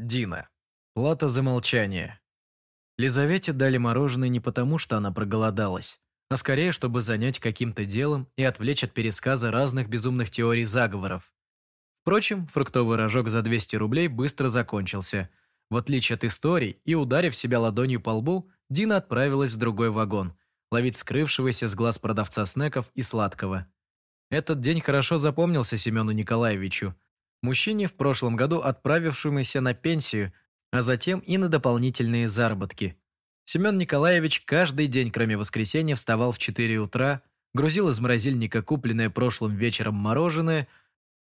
Дина. Плата за молчание. Лизавете дали мороженое не потому, что она проголодалась, а скорее, чтобы занять каким-то делом и отвлечь от пересказа разных безумных теорий заговоров. Впрочем, фруктовый рожок за 200 рублей быстро закончился. В отличие от историй и ударив себя ладонью по лбу, Дина отправилась в другой вагон, ловить скрывшегося с глаз продавца снеков и сладкого. Этот день хорошо запомнился Семену Николаевичу, мужчине в прошлом году отправившемуся на пенсию, а затем и на дополнительные заработки. Семен Николаевич каждый день, кроме воскресенья, вставал в 4 утра, грузил из морозильника купленное прошлым вечером мороженое,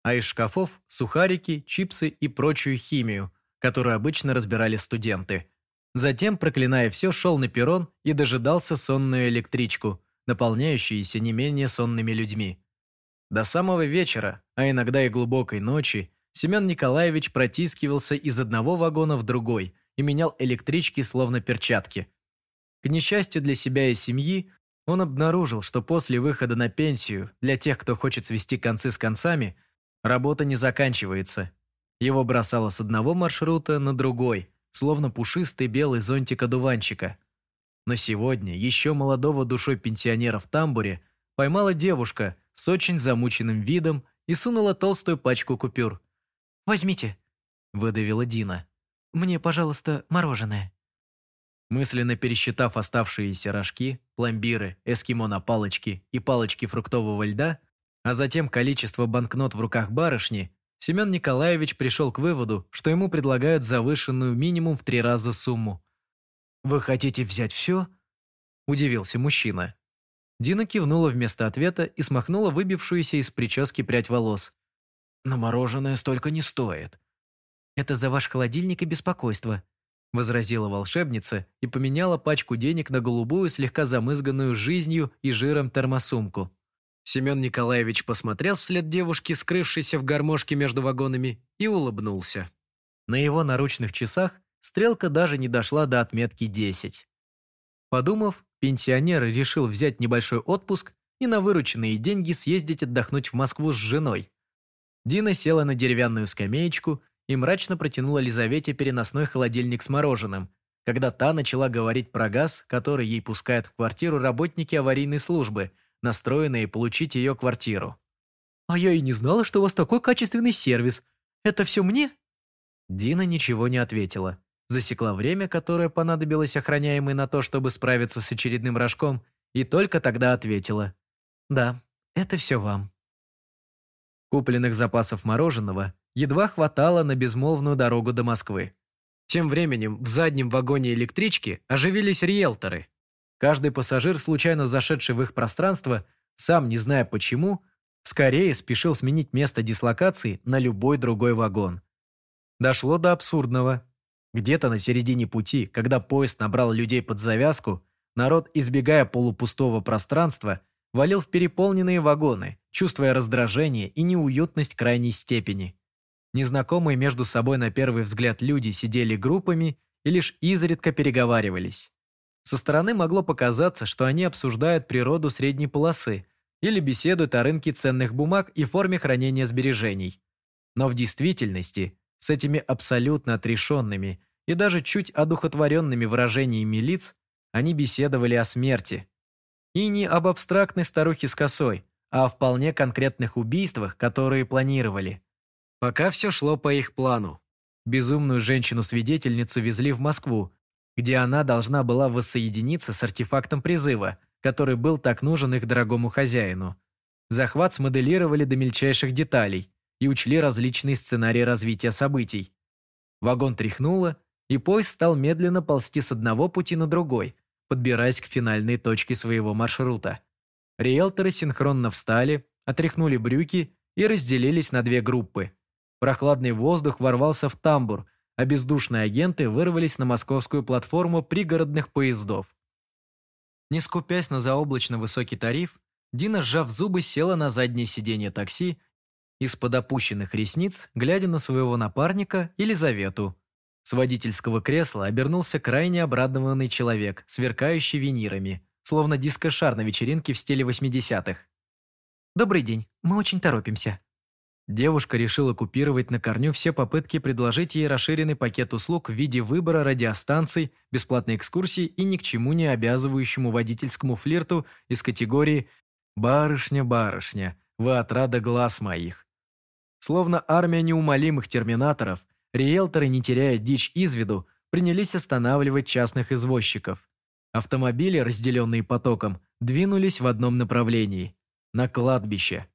а из шкафов – сухарики, чипсы и прочую химию, которую обычно разбирали студенты. Затем, проклиная все, шел на перрон и дожидался сонную электричку, наполняющуюся не менее сонными людьми. До самого вечера, а иногда и глубокой ночи, Семен Николаевич протискивался из одного вагона в другой и менял электрички словно перчатки. К несчастью для себя и семьи, он обнаружил, что после выхода на пенсию, для тех, кто хочет свести концы с концами, работа не заканчивается. Его бросало с одного маршрута на другой, словно пушистый белый зонтик одуванчика. Но сегодня еще молодого душой пенсионера в тамбуре поймала девушка, с очень замученным видом и сунула толстую пачку купюр. «Возьмите», – выдавила Дина. «Мне, пожалуйста, мороженое». Мысленно пересчитав оставшиеся рожки, пломбиры, эскимо на палочке и палочки фруктового льда, а затем количество банкнот в руках барышни, Семен Николаевич пришел к выводу, что ему предлагают завышенную минимум в три раза сумму. «Вы хотите взять все?» – удивился мужчина. Дина кивнула вместо ответа и смахнула выбившуюся из прически прядь волос. «Но мороженое столько не стоит». «Это за ваш холодильник и беспокойство», – возразила волшебница и поменяла пачку денег на голубую, слегка замызганную жизнью и жиром термосумку. Семен Николаевич посмотрел вслед девушки, скрывшейся в гармошке между вагонами, и улыбнулся. На его наручных часах стрелка даже не дошла до отметки 10. Подумав, Пенсионер решил взять небольшой отпуск и на вырученные деньги съездить отдохнуть в Москву с женой. Дина села на деревянную скамеечку и мрачно протянула Лизавете переносной холодильник с мороженым, когда та начала говорить про газ, который ей пускают в квартиру работники аварийной службы, настроенные получить ее квартиру. «А я и не знала, что у вас такой качественный сервис. Это все мне?» Дина ничего не ответила засекла время, которое понадобилось охраняемой на то, чтобы справиться с очередным рожком, и только тогда ответила. «Да, это все вам». Купленных запасов мороженого едва хватало на безмолвную дорогу до Москвы. Тем временем в заднем вагоне электрички оживились риэлторы. Каждый пассажир, случайно зашедший в их пространство, сам не зная почему, скорее спешил сменить место дислокации на любой другой вагон. Дошло до абсурдного. Где-то на середине пути, когда поезд набрал людей под завязку, народ, избегая полупустого пространства, валил в переполненные вагоны, чувствуя раздражение и неуютность крайней степени. Незнакомые между собой на первый взгляд люди сидели группами и лишь изредка переговаривались. Со стороны могло показаться, что они обсуждают природу средней полосы или беседуют о рынке ценных бумаг и форме хранения сбережений. Но в действительности с этими абсолютно отрешенными и даже чуть одухотворенными выражениями лиц они беседовали о смерти. И не об абстрактной старухе с косой, а о вполне конкретных убийствах, которые планировали. Пока все шло по их плану. Безумную женщину-свидетельницу везли в Москву, где она должна была воссоединиться с артефактом призыва, который был так нужен их дорогому хозяину. Захват смоделировали до мельчайших деталей, и учли различные сценарии развития событий. Вагон тряхнуло, и поезд стал медленно ползти с одного пути на другой, подбираясь к финальной точке своего маршрута. Риэлторы синхронно встали, отряхнули брюки и разделились на две группы. Прохладный воздух ворвался в тамбур, а бездушные агенты вырвались на московскую платформу пригородных поездов. Не скупясь на заоблачно высокий тариф, Дина, сжав зубы, села на заднее сиденье такси из-под опущенных ресниц, глядя на своего напарника Елизавету. С водительского кресла обернулся крайне обрадованный человек, сверкающий винирами, словно дискошар на вечеринке в стиле 80-х. «Добрый день, мы очень торопимся». Девушка решила купировать на корню все попытки предложить ей расширенный пакет услуг в виде выбора радиостанций, бесплатной экскурсии и ни к чему не обязывающему водительскому флирту из категории «Барышня, барышня, вы отрада глаз моих». Словно армия неумолимых терминаторов, риэлторы, не теряя дичь из виду, принялись останавливать частных извозчиков. Автомобили, разделенные потоком, двинулись в одном направлении – на кладбище.